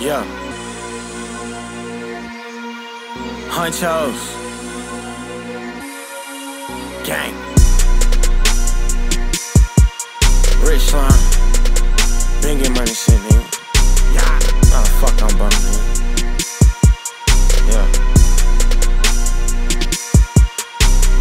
Yeah. Hunchos. Gang. Rich slime. Been getting money shit, nigga. Yeah. The fuck I'm bumming, nigga? Yeah.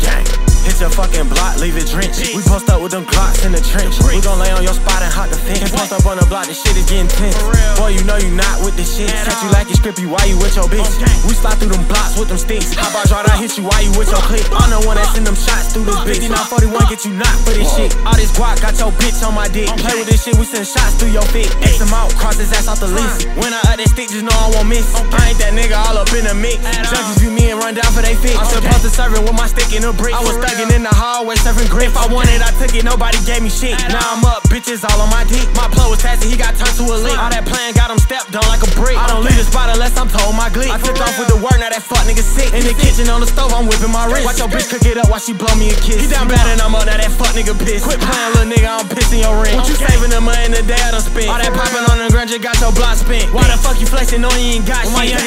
Gang. Hit your fucking block, leave it drenched. We post up with them glocks in the trench. We gon' lay on your spot and hop the fence. Post up on the block, this shit is getting tense. Boy, you know you not with this shit. Catch you like script you while you with your bitch. We slide through them blocks with them sticks. Hop out, draw down, hit you why you with your clip? I'm the one that send them shots through this bitch. 41 get you knocked for this shit. All this guac got your bitch on my dick. Play with this shit, we send shots through your feet. X him out, cross his ass off the list. When I up that stick, just know I won't miss. I ain't that nigga all up in the mix. Junkies view me and run down for they fix. I'm supposed to serving with my stick in a brick. I was thugging in the hallway serving grip. If I wanted, I took it, nobody gave me shit. Now I'm up, bitches all on my dick. My plug was tasty, he got turned to a lick. All that playing got him stepped on like a brick. I don't leave the spot unless I'm told my glick. I took off with the work, now that fuck nigga sick. In the kitchen on the stove, I'm whipping my wrist. Watch your bitch cook it up while she blow me a kiss. He down bad and I'm up, now that fuck nigga piss. Quit playing, little nigga, I'm pissing your ring. What you saving the money in the day I done spent? All that popping on the ground, just got your block spent. Why the fuck you flexing on you ain't got shit?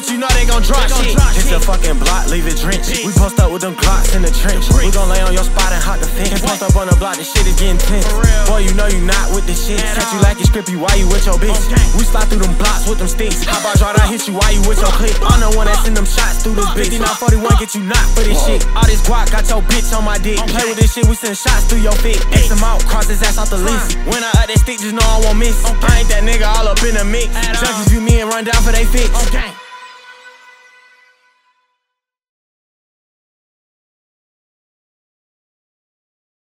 Bitch, you know they gon' drop shit. Hit the fucking block, leave it drenched. We post up with them glocks in the trench. We gon' lay on your spot and hop the fence. Post up on the block, this shit is getting tense. Boy, you know you not with this shit. Catch you like script you while you with your bitch. We slide through them blocks with them sticks. Hop out, draw down, hit you while you with your clip? I'm the one that send them shots through this bitch. 41 get you knocked for this shit. All this guac got your bitch on my dick. Play with this shit, we send shots through your feet. X him out, cross his ass off the list. When I up that stick, just know I won't miss. I ain't that nigga all up in the mix. Junkies view me and run down for they fix.